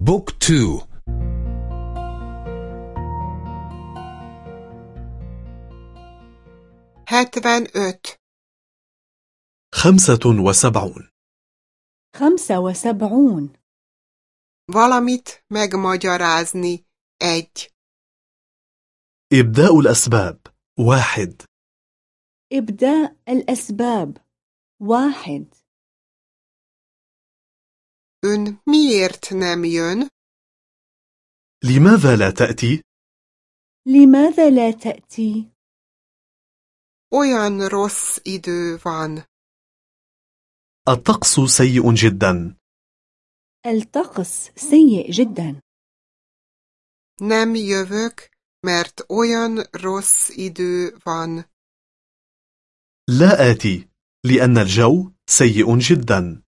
بوك تو هاتفان أوت خمسة وسبعون. خمسة وسبعون. Valamit megmagyarázni. Egy. إبداء الأسباب. واحد. إبداء الأسباب. واحد. Ön miért nem jön? لماذا لا تأتي؟ لماذا لا تأتي؟ Olyan rossz idő van. الطقس سيء جدا الطقس سيء جدا Nem jövök, mert olyan rossz idő van. لا آتي لأن الجو سيء جدا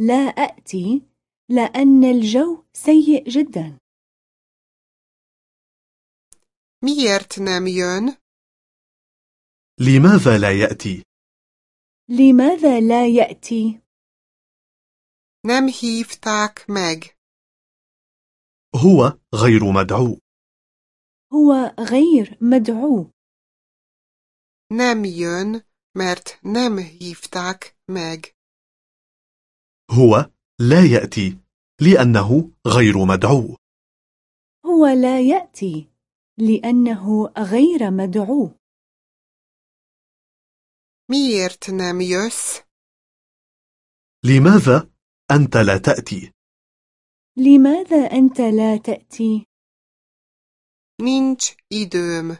لا أأتي لأن الجو سيء جدا nem jön? لماذا لا يأتي؟ لماذا لا يأتي؟ Nem hívták meg. هو غير مدعو هو غير مدعو Nem jön, mert nem hívták meg. هو لا يأتي لأنه غير مدعو هو لا يأتي لأنه غير مدعو nem jössz? لماذا أنت لا تأتي؟ لماذا أنت لا تأتي؟ Nincs időm.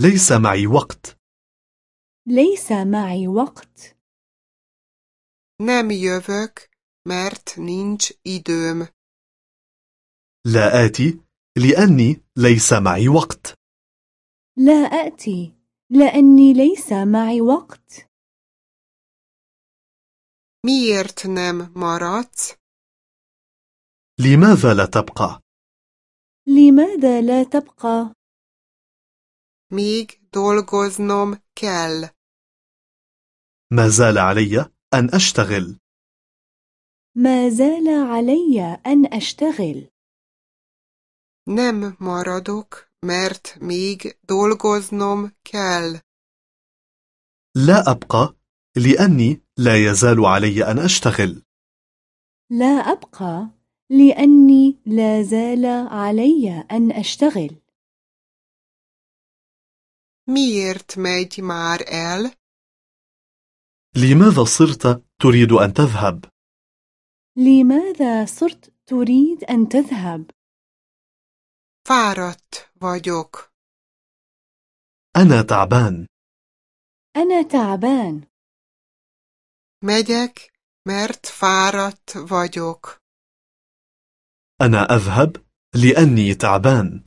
ليس معي وقت ليس معي وقت Nem jövök, mert nincs időm. لا آتي لأني ليس معي وقت لا أأتي لأني ليس معي وقت Miért nem maradsz? لماذا لا تبقى؟ لماذا لا تبقى؟ Még dolgoznom kell. ما زال علي أن أشتغل ما زال علي أن أشتغل Nem maradok, mert még dolgoznom kell. لا أبقى لأني لا يزال علي أن أشتغل لا أبقى لأني لا زال علي أن أشتغل Miért megy már el? لماذا صرت تريد أن تذهب؟ لماذا صرت تريد أن تذهب؟ Fáradt vagyok. أنا تعبان أنا تعبان Megyek, mert fáradt vagyok. أنا أذهب لأني تعبان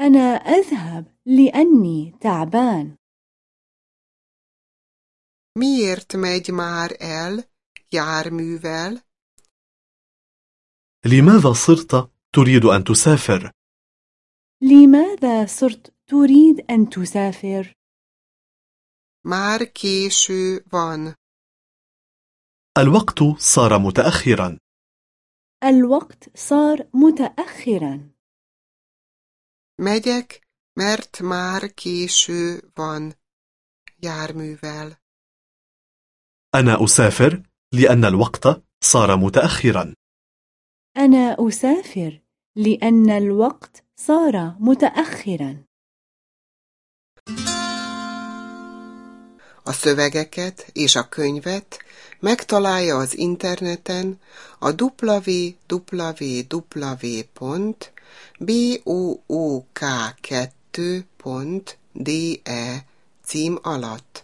أنا أذهب لأني تعبان Miért megy már el járművel? لماذا صرت تريد أن تسافر؟ لماذا صرت تريد أن تسافر؟ Már késő van. الوقت صار متأخرا الوقت صار متأخرا Megyek, mert már késő van járművel. أنا أسافر لأن الوقت صار متأخرا أنا أسافر لأن الوقت صار متأخرا A szövegeket és a könyvet megtalálja az interneten a www.book2.de cím alatt.